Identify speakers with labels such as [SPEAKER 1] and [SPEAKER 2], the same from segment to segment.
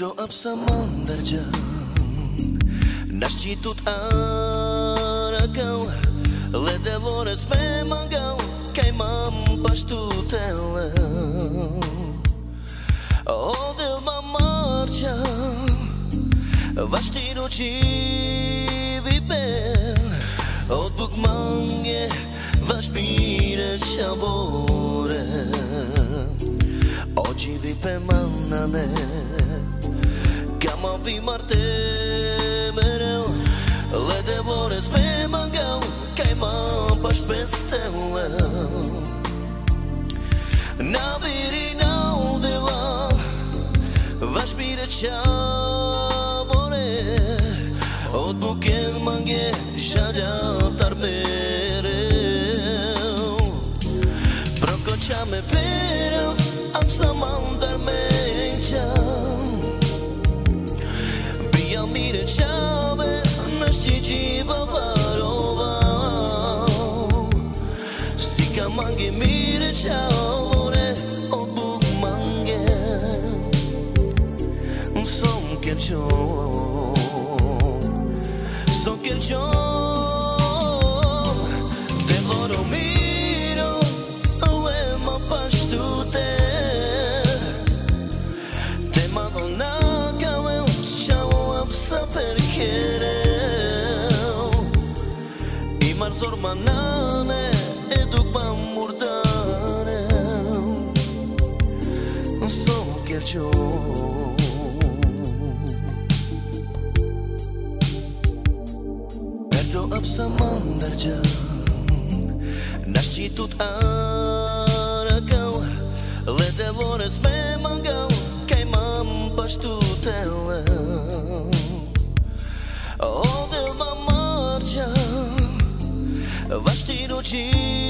[SPEAKER 1] Ecroab Samandarjan Nascitut Aragão Le Delores me mangão Queimam pastutela Onde uma marcha Vas ti ročivi bel Od Bog mange Vas pire čavore Oči vi pemanane Oči vi mă vimarte mereu. Le devorez pe magau Kaj mă împăști pe stelă Naviri naudeva Vaš bire more Od buken mange Žalja tar mereu. Prokoča me pereu Am să mă-ndar mange mire qavore O buk mange Son kerqo Son kerqo Te voro miro Le ma pashtute. Te madonna Kave Qao apsa perkere. I marzor manane duc pe murdare Sau chiar ce-o ab saman darjan Nashti tut Le Lede lores me mangau Kaj mam baš tu tele Ode vam marđa Vaš ști ručin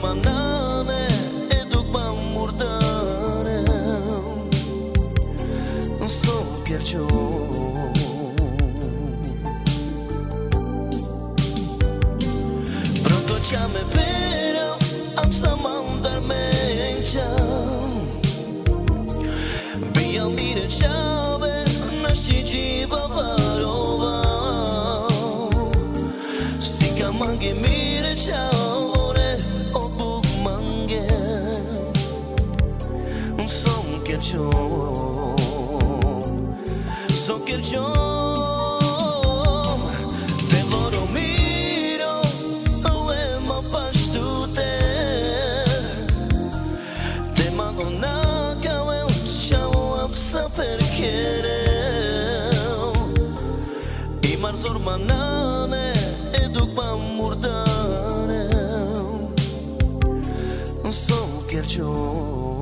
[SPEAKER 1] banane e duc bani murdare. Sono piaciuto Pronto già me vero am să mă îndarmengeam Bija mire ceave, n-aș Son kerqo Son kerqo Te voro miro pashtute Te madonna Kave Qao apsa marzor manane E duk pa murdare Son kerqo